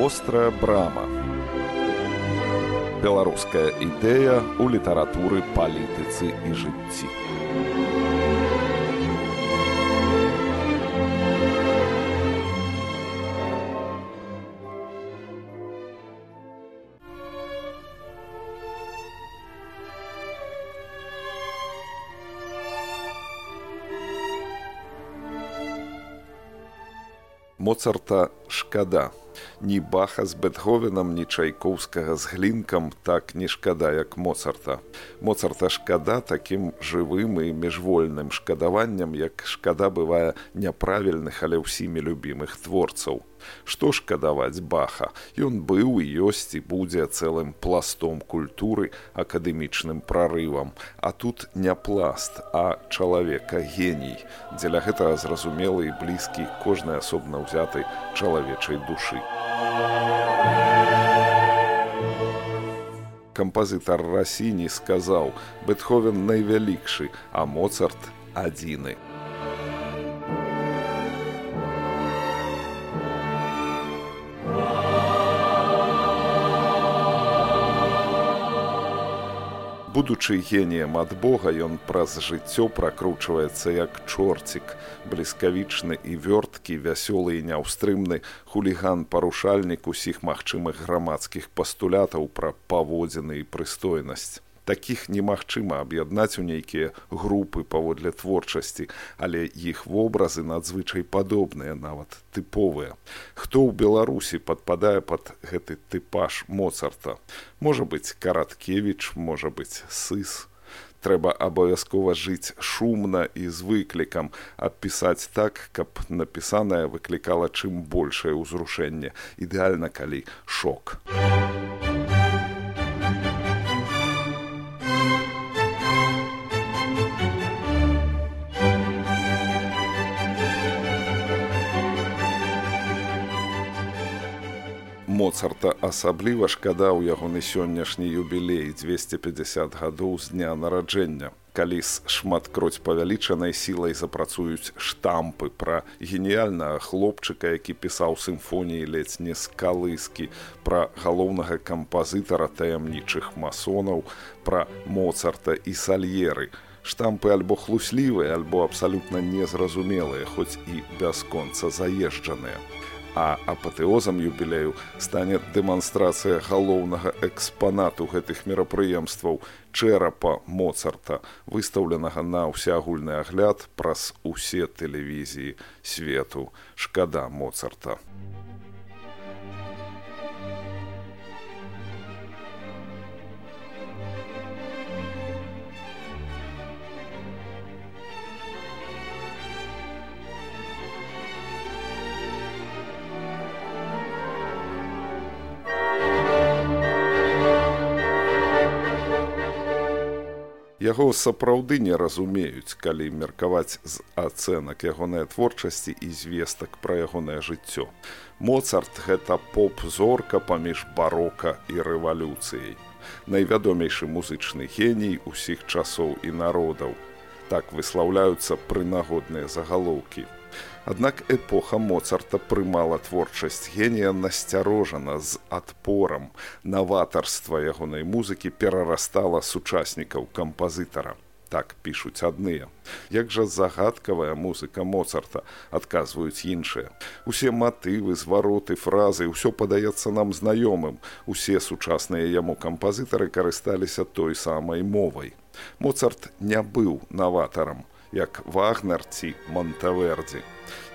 вострая брама беларуская ідэя ў літаратуры палітыцы і жыцці моцарта шкада Ні баха з бетговенам ні чайкоўскага з глінкам так не шкада як моцарта. Моцарта шкада такім жывым і міжвольным шкадаваннем як шкада бывае няправільных але ўсімі любімых творцаў Што шкадаваць баха? Ён быў і ёсць і будзе цэлым пластом культуры акадэмічным прарывам. А тут не пласт а чалавека геній. Дзеля гэтага зразумелы і блізкі кожнай асобна ўзятай чалавечай душы. Кампазітар расіні сказаў бетховен найвялікшы а моцарт адзіны будучы геніем ад Бога ён праз жыццё пракручваецца як чорцік, бліскавічны і вёрткі, вясёлы і няўстрымны хуліган парушальнік усіх магчымых грамадскіх пастулятаў пра паводзіны і прыстойнасць такіх немагчыма аб'яднаць у нейкія групы паводле творчасці, але іх вобразы надзвычай падобныя нават тыповыя. Хто ў Беларусі падпадае пад гэты тыпаж моцарта. Можа быць караткевіч, можа быць сыс. Трэба абавязкова жыць шумна і з выклікам, апісаць так, каб напісанае выклікала чым большае ўзрушэнне, ідэальна калі шок. Моцарта асабліва шкада ў ягоны сённяшні юбілей 250 гадоў з дня нараджэння. Калі з шматкроць павялічанай сілай запрацуюць штампы пра геніяльнага хлопчыка які пісаў сімфоніі ледзь не з калыскі пра галоўнага кампазітара таямнічых масонаў пра моцарта і сальеры. Штампы альбо хлуслівыя альбо абсалютна незразумелыя хоць і бясконца заезджаныя а апатэозам юбілею стане дэманстрацыя галоўнага экспанату гэтых мерапрыемстваў чэрапа моцарта выстаўленага на ўсеагульны агляд праз усе тэлевізіі свету. Шкада моцарта яго сапраўды не разумеюць калі меркаваць з ацэнак ягонай творчасці і звестак пра ягонае жыццё. Моцарт гэта поп зорка паміж барока і рэвалюцыяй. Найвядомейшы музычны геній усіх часоў і народаў. Так выслаўляюцца прынагодныя загалоўкі Аднак эпоха моцарта прымала творчасць генія насцярожана з адпорам. Наватарства ягонай музыкі перарастала сучаснікаў кампазітара так пішуць адныя. Як жа загадкавая музыка моцарта адказваюць іншыя. Усе матывы, звароты, фразы, ўсё падаецца нам знаёмым. Усе сучасныя яму кампазітары карысталіся той самай мовай. Моцарт не быў наватарам, як вагнер ці монтавердзі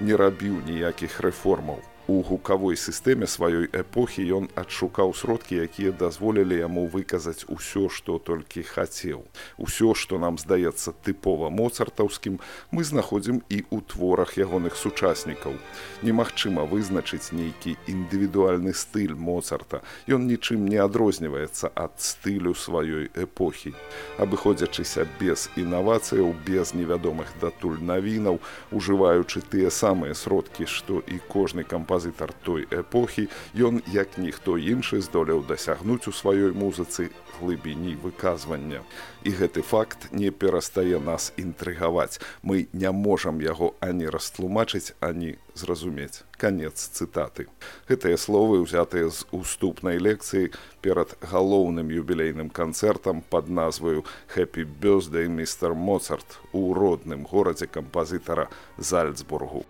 не рабіў ніякіх рэформаў у гукавой сістэме сваёй эпохі ён адшукаў сродкі якія дазволілі яму выказаць усё што толькі хацеў. Усё што нам здаецца тыпова моцартаўскім мы знаходзім і ў творах ягоных сучаснікаў. Немагчыма вызначыць нейкі індывідуальны стыль моцарта. Ён нічым не адрозніваецца ад стылю сваёй эпохі. Абыходзячыся без інавацыяў без невядомых датуль навінаў ужываючы тыя самыя сродкі што і кожны кампаній кампазітар той эпохі, ён, як ніхто іншы здолеў дасягнуць у сваёй музыцы глыбіні выказвання. І гэты факт не перастае нас інтрыгаваць. Мы не можам яго ані растлумачыць, ані зразумець. Канец цытаты. Гэтыя словы ўзятыя з уступнай лекцыі перад галоўным юбілейным канцэртам пад назваю «Хэппі Бёздэй містер Моцарт у родным горадзе кампазітара Зальцбургу.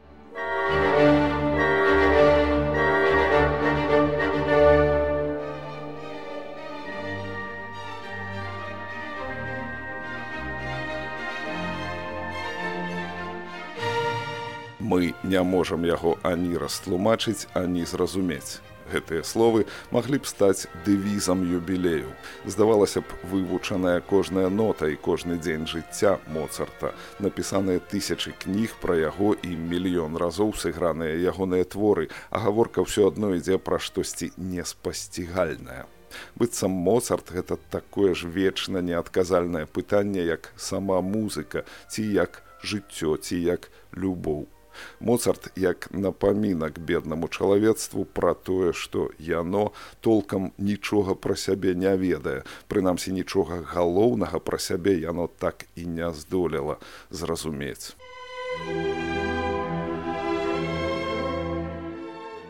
Мы не можам яго ані растлумачыць, ані зразумець гэтыя словы маглі б стаць дэвізам юбілею. Здавалася б, вывучаная кожная нота і кожны дзень жыцця Моцарта, напісаныя тысячы кніг пра яго і мільён разоў сыграныя ягоныя творы, а гаворка ўсё адно ідзе пра штосьці неспасцігальнае. Быццам Моцарт гэта такое ж вечна неадказальнае пытанне, як сама музыка, ці як жыццё, ці як любоў Моцарт як напамінак беднаму чалавецтву пра тое, што яно толкам нічога пра сябе не ведае. Прынамсі нічога галоўнага пра сябе яно так і не здолела зразумець.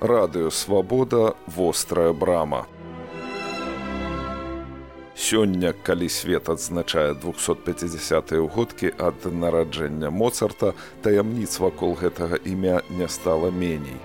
Радыё свабода вострая брама. Сёння, калі свет адзначае 250 годкі ад нараджэння Моцарта, таямніц вакол гэтага імя не стала меней.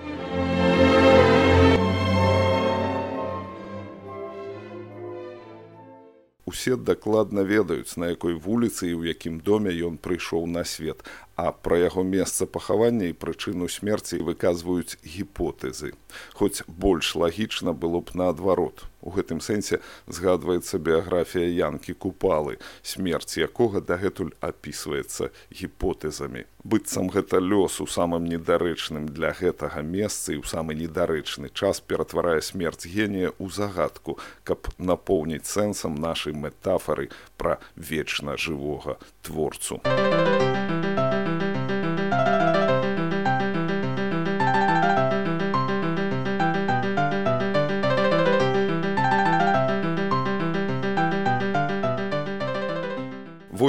Усе дакладна ведаюць, на якой вуліцы і ў якім доме ён прыйшоў на свет, а пра яго месца пахавання і прычыну смерці выказваюць гіпотэзы. Хоць больш лагічна было б наадварот. У гэтым сэнсе згадваецца біяграфія янкі купалы, смерць якога дагэтуль апісваецца гіпотэзамі. Быццам гэта лёс у самым недарэчным для гэтага месца і ў самы недарэчны час ператварае смерць генія ў загадку, каб напоўніць сэнсам нашай метафары пра вечна жывога творцу.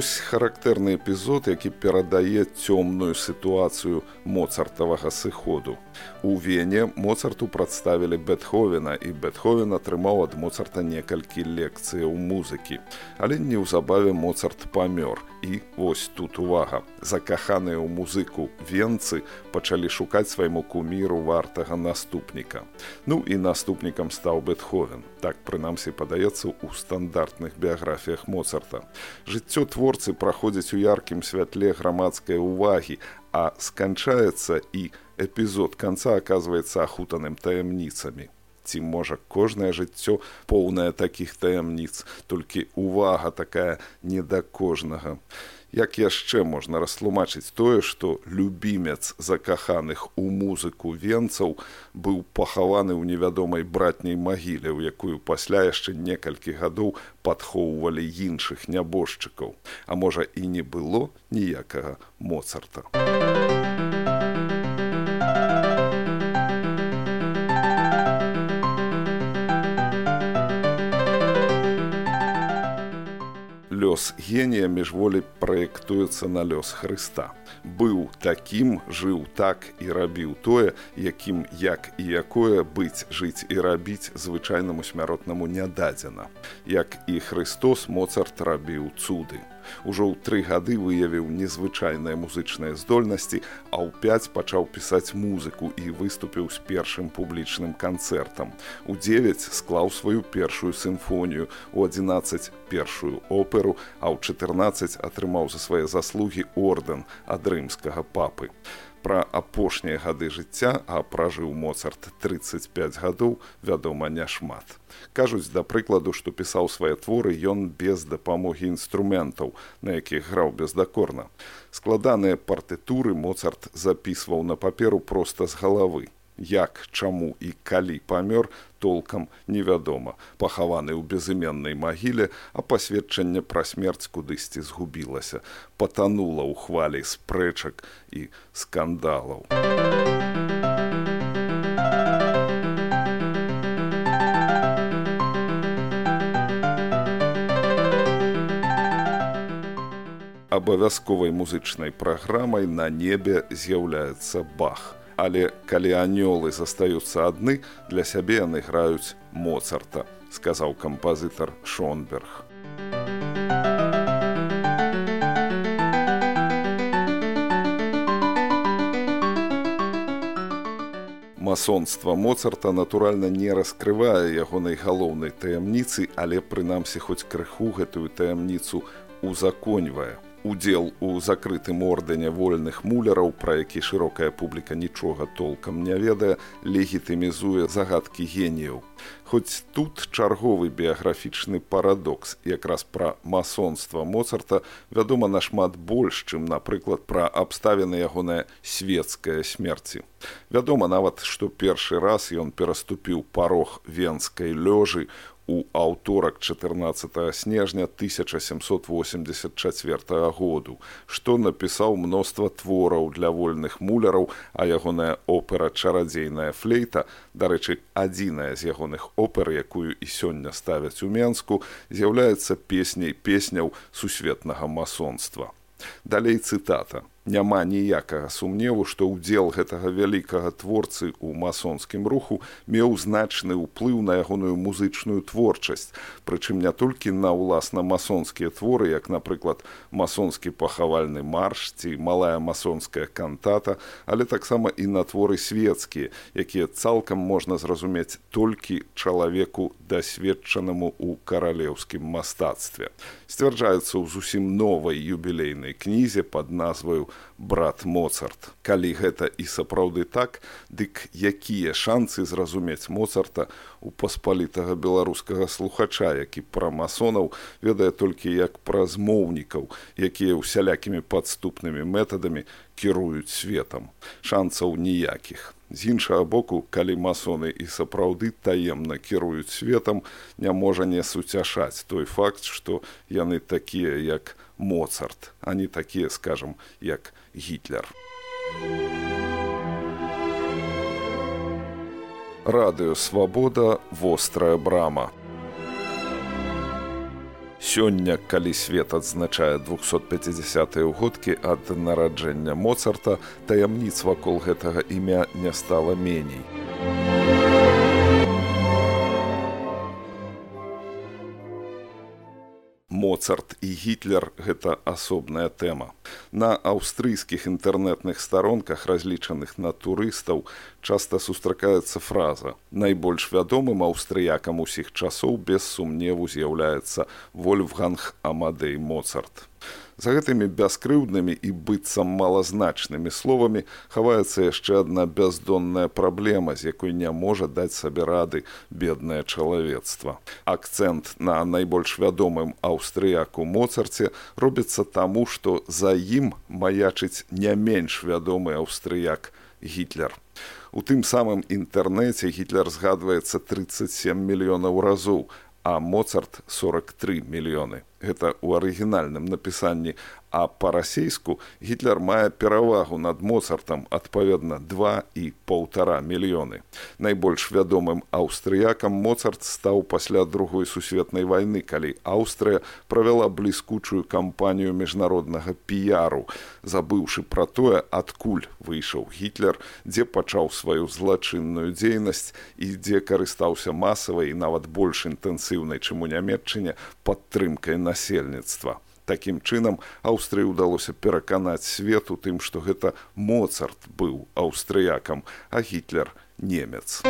Вось характэрны эпізод, які перадае цёмную сітуацыю моцартавага сыходу. У вене моцарту прадставілі бетховена і бетховен атрымаў ад моцарта некалькі лекцыяў музыкі. Але неўзабаве моцарт памёр і вось тут увага. Закаханыя ў музыку венцы пачалі шукаць свайму куміру вартага наступніка. Ну і наступнікам стаў бетховен. Так прынамсі падаецца ў стандартных біяграфіях моцарта. Жыццё твор творцы праходзяць у яркім святле грамадскай увагі, а сканчаецца і эпізод канца аказваецца ахутаным таямніцамі. Ці можа кожнае жыццё поўнае такіх таямніц, толькі увага такая не да кожнага як яшчэ можна растлумачыць тое што любімец закаханых у музыку венцаў быў пахаваны ў невядомай братняй магіле у якую пасля яшчэ некалькі гадоў падхоўвалі іншых нябожчыкаў. А можа і не было ніякага моцарта лёс генія міжволі праектуецца на лёс Хрыста. Быў такім, жыў так і рабіў тое, якім як і якое быць, жыць і рабіць звычайнаму смяротнаму не дадзена. Як і Христос Моцарт рабіў цуды ужо ў тры гады выявіў незвычайныя музычныя здольнасці, а ў пяць пачаў пісаць музыку і выступіў з першым публічным канцэртам. У 9 склаў сваю першую сімфонію, у 11 першую оперу, а ў 14 атрымаў за свае заслугі ордэн ад рымскага папы пра апошнія гады жыцця, а пражыў моцарт 35 гадоў, вядома, няшмат. Кажуць, да прыкладу, што пісаў свае творы ён без дапамогі інструментаў, на якіх граў бездакорна. Складаныя партытуры моцарт запісваў на паперу проста з галавы як, чаму і калі памёр, толкам невядома. Пахаваны ў безыменнай магіле, а пасведчанне пра смерць кудысьці згубілася, патанула ў хвалі спрэчак і скандалаў. абавязковай музычнай праграмай на небе з'яўляецца бах. Але калі анёлы застаюцца адны, для сябе яны граюць моцарта, сказаў кампазітар Шонберг. масонства моцарта натуральна не раскрывае ягонай галоўнай таямніцы але прынамсі хоць крыху гэтую таямніцу узаконьвае удзел у закрытым ордэне вольных муляраў, пра які шырокая публіка нічога толкам не ведае, легітымізуе загадкі геніяў. Хоць тут чарговы біяграфічны парадокс, якраз пра масонства Моцарта вядома нашмат больш, чым, напрыклад, пра абставіны ягонае светцкая смерці. Вядома нават, што першы раз ён пераступіў парог венскай лёжы у аўторак 14 снежня 1784 году, што напісаў мноства твораў для вольных муляраў, а ягоная опера чарадзейная флейта, дарэчы, адзіная з ягоных опер, якую і сёння ставяць у Мску, з'яўляецца песняй песняў сусветнага масонства. Далей цытата няма ніякага сумневу, што ўдзел гэтага вялікага творцы ў масонскім руху меў значны ўплыў на ягоную музычную творчасць, прычым не толькі на ўласна масонскія творы, як, напрыклад, масонскі пахавальны марш ці малая масонская кантата, але таксама і на творы свецкія, якія цалкам можна зразумець толькі чалавеку дасведчанаму ў каралеўскім мастацтве. Сцвярджаецца ў зусім новай юбілейнай кнізе пад назваю брат моцарт. Калі гэта і сапраўды так дык якія шансы зразумець моцарта у паспалітага беларускага слухача які пра масонаў ведае толькі як пра змоўнікаў якія усялякімі падступнымі метадамі кіруюць светам. Шанцаў ніякіх. З іншага боку калі масоны і сапраўды таемна кіруюць светам не можа не суцяшаць той факт што яны такія як моцарт. Не такія скажем як гітлер радыё свабода вострая брама. Сёння, калі свет адзначае 250 годкі ад нараджэння Моцарта, таямніц вакол гэтага імя не стала меней. Моцарт і гітлер гэта асобная тэма. На аўстрыйскіх інтэрнэтных старонках, разлічаных на турыстаў, часта сустракаецца фраза. Найбольш вядомым аўстрыякам усіх часоў без сумневу з'яўляецца Вольфганг Амадей Моцарт. За гэтымі бяскрыўднымі і быццам малазначнымі словамі хаваецца яшчэ адна бяздонная праблема, з якой не можа даць сабе рады беднае чалавецтва. Акцэнт на найбольш вядомым аўстрыяку моцарце робіцца таму, што за ім маячыць не менш вядомы аўстрыяк гітлер. У тым самым інтэрнэце гітлер згадваецца 37 мільёнаў разоў, а моцарт 43 мільёны гэта ў арыгінальным напісанні а па-расейску гітлер мае перавагу над моцартам адпаведна два і полтора мільёны. Найбольш вядомым аўстрыякам моцарт стаў пасля другой сусветнай вайны калі аўстрыя правяла бліскучую кампанію міжнароднага піяру. Забыўшы пра тое адкуль выйшаў гітлер дзе пачаў сваю злачынную дзейнасць і дзе карыстаўся масавай і нават больш інтэнсіўнай чым у нямметчыне падтрымкай насельніцтва Такім чынам Аўстрыі ўдалося пераканаць свет у тым, што гэта Моцарт быў аўстрыякам, а гітлер немец.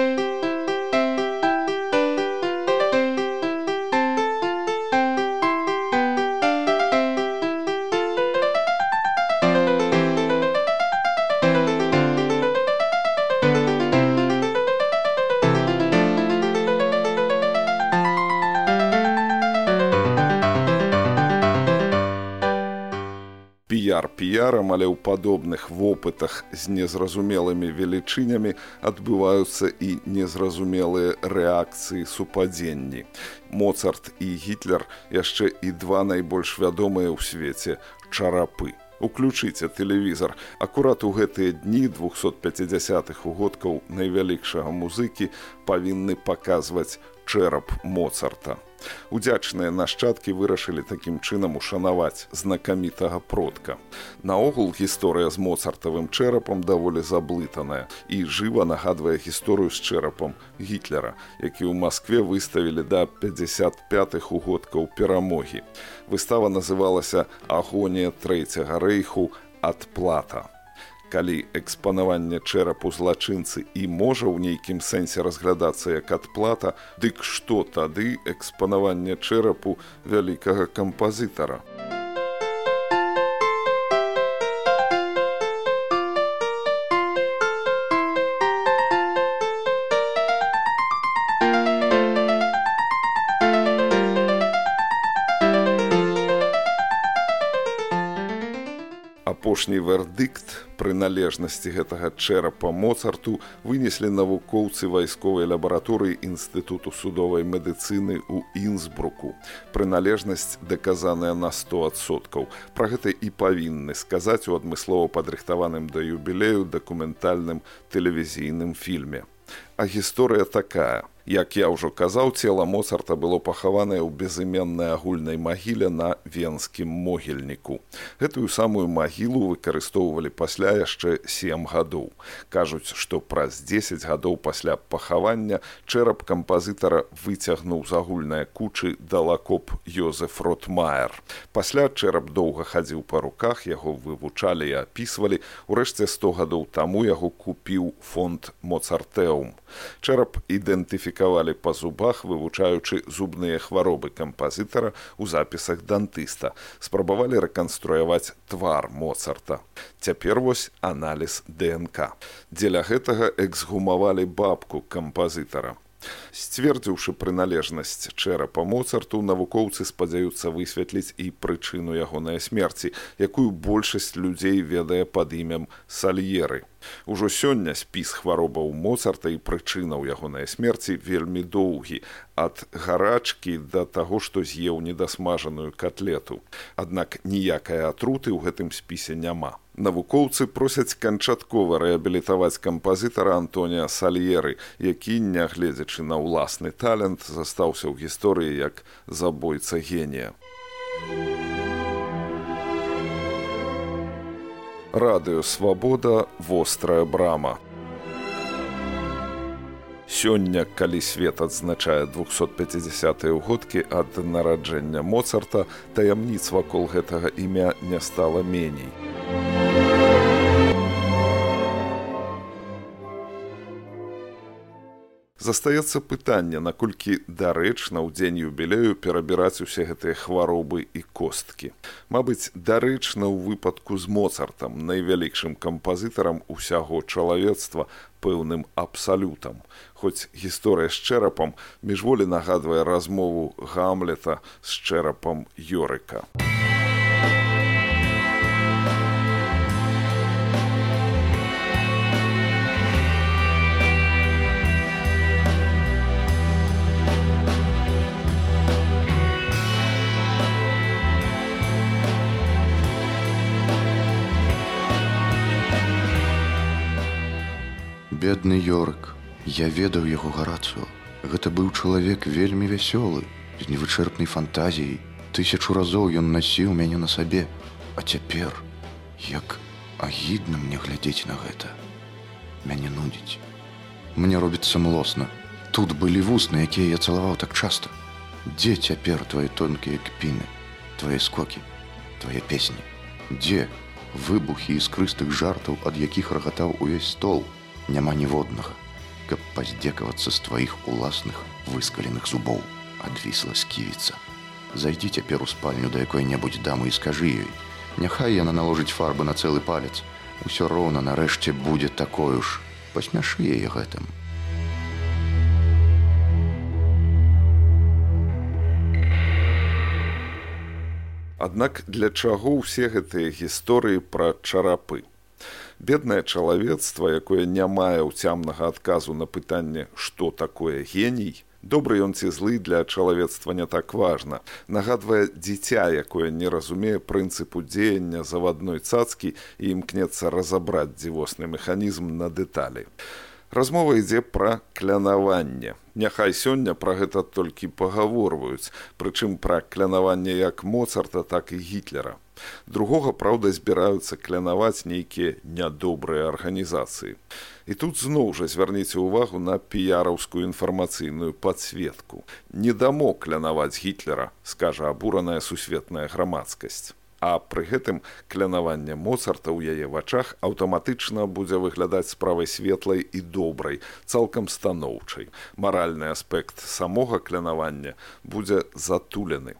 Піярам, але ў падобных вопытах з незразумелымі велічынямі адбываюцца і незразумелыя рэакцыі супадзенні. Моцарт і гітлер яшчэ і два найбольш вядомыя ў свеце чарапы. Уключыце тэлевізор. Акурат у гэтыя дні 250-х угодкаў найвялікшага музыкі павінны паказваць чэрап моцарта. Удзячныя нашчадкі вырашылі такім чынам ушанаваць знакамітага продка. Наогул гісторыя з моцартавым чэрапам даволі заблытаная і жыва нагадвае гісторыю з чэрапам гітлера які ў москве выставілі да 55 угодкаў перамогі. Выстава называлася агонія трэцяга рэйху. Ад плата калі экспанаванне чэрапу злачынцы і можа ў нейкім сэнсе разглядацца як адплата, дык што тады экспанаванне чэрапу вялікага кампазітара. апошні вердыкт прыналежнасці гэтага чэрапа моцарту вынеслі навукоўцы вайсковай лабараторыі інстытуту судовай медыцыны ў інсбруку. Прыналежнасць даказаная на 100соткаў пра гэта і павінны сказаць у адмыслова падрыхтаваным да юбілею дакументальным тэлевізійным фільме. А гісторыя такая Як я ўжо казаў, цела Моцарта было пахаванае ў безыменнай агульнай магіле на венскім могільніку. Гэтую самую магілу выкарыстоўвалі пасля яшчэ сем гадоў. Кажуць, што праз 10 гадоў пасля пахавання чэрап кампазітара выцягнуў з агульнай кучы далакоп Йозеф Ротмаер. Пасля чэрап доўга хадзіў па руках, яго вывучалі і апісвалі. Урэшце 100 гадоў таму яго купіў фонд Моцартэум. Чэрап ідэнтыфікавалі па зубах, вывучаючы зубныя хваробы кампазітара ў запісах дантыста. Спрабавалі рэканструяваць твар Моцарта. Цяпер вось аналіз ДНК. Дзеля гэтага эксгумавалі бабку кампазітара. Сцвердзіўшы прыналежнасць чэрапа моцарту навукоўцы спадзяюцца высветліць і прычыну ягонай смерці, якую большасць людзей ведае пад імем сальеры. Ужо сёння спіс хваробаў моцарта і прычынаў ягонай смерці вельмі доўгі ад гарачкі да таго, што з'еў недасмажаную котлету. Аднак ніякай атруты ў гэтым спісе няма навукоўцы просяць канчаткова рэабілітаваць кампазітара Антонія Сальеры, які, нягледзячы на ўласны талент, застаўся ў гісторыі як забойца генія. Радыё свабода вострая брама. Сёння, калі свет адзначае 250 ўгодкі ад нараджэння Моцарта, таямніц вакол гэтага імя не стала меней. Застаецца пытанне, наколькі дарэчна ў дзень юбілею перабіраць усе гэтыя хваробы і косткі. Мабыць, дарэчна ў выпадку з моцартам, найвялікшым кампазітарам усяго чалавецтва пэўным абсалютам. Хоць гісторыя з чэрапам міжволі нагадвае размову гамлета з чэрапам Йорыка. Бедны Йорк, я ведаў яго гарацыю. Гэта быў чалавек вельмі вясёлы, з невычэрпнай фантазіяй. Тысячу разоў ён насіў мяне на сабе, А цяпер, як агідна мне глядзець на гэта. Мяне нудзіць. Мне робіцца млосна. Тут былі вусны, якія я цалаваў так часта. Дзе цяпер твае тонкія кпіны, твае скокі, твае песні? Дзе выбухі іскрыстых жартаў, ад якіх рагатаў увесь стол, няма ніводнага, каб паздзекавацца з тваіх уласных выскаленых зубоў, адвісла сківіца. Зайдзі цяпер у спальню да якой-небудзь дамы і скажы ёй, Няхай яна наложыць фарбы на цэлы палец. Усё роўна нарэшце будзе такое ж, пасмяшы яе гэтым. Аднак для чаго ўсе гэтыя гісторыі пра чарапы? Беднае чалавецтва якое не мае ўцямнага адказу на пытанне што такое геній добры ён ці злы для чалавецтва не так важна. Нагадвае дзіця якое не разумее прынцыпу дзеяння завадной цацкі і імкнецца разабраць дзівосны механізм на дэталі Размова ідзе пра клянаванне. Няхай сёння пра гэта толькі пагаворваюць, прычым пра клянаванне як моцарта, так і гітлера. Другога праўда збіраюцца клянаваць нейкія нядобрыя арганізацыі. І тут зноў жа звярніце ўвагу на піяраўскую інфармацыйную падсветку. Не дамо клянаваць гітлера, скажа абураная сусветная грамадскасць а пры гэтым клянаванне моцарта ў яе вачах аўтаматычна будзе выглядаць справай светлай і добрай цалкам станоўчай. Маральны аспект самога клянавання будзе затулены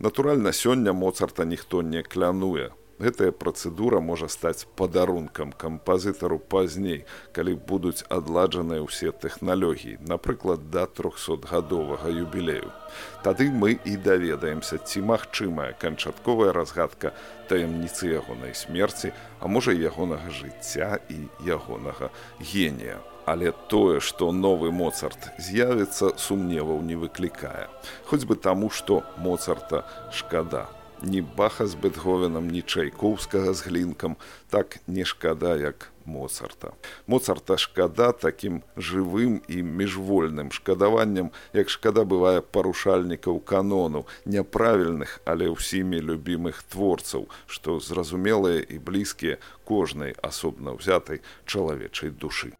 Натуральна, сёння моцарта ніхто не клянуе. Гэтая працэдура можа стаць падарункам кампазітару пазней, калі будуць адладжаныя ўсе тэхналогіі, напрыклад, да 300гадовага юбілею. Тады мы і даведаемся, ці магчымая канчатковая разгадка таямніцы ягонай смерці, а можа ягонага жыцця і ягонага генія але тое што новы моцарт з'явіцца сумневаў не выклікае. Хоць бы таму што моцарта шкада. Ні баха з бетговенам ні чайкоўскага з глінкам. Так не шкада як моцарта. Моцарта шкада такім жывым і міжвольным шкадаваннем як шкада бывае парушальнікаў канону няправільных але ўсімі любімых творцаў што зразумелыя і блізкія кожнай асобна ўзятай чалавечай душы